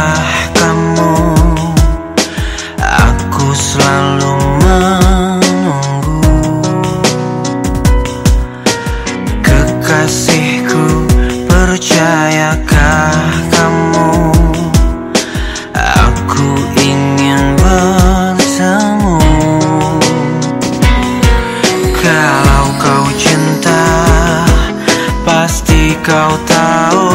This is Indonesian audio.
Siapakah kamu? Aku selalu menunggu Kekasihku percayakah kamu? Aku ingin bertemu Kalau kau cinta Pasti kau tahu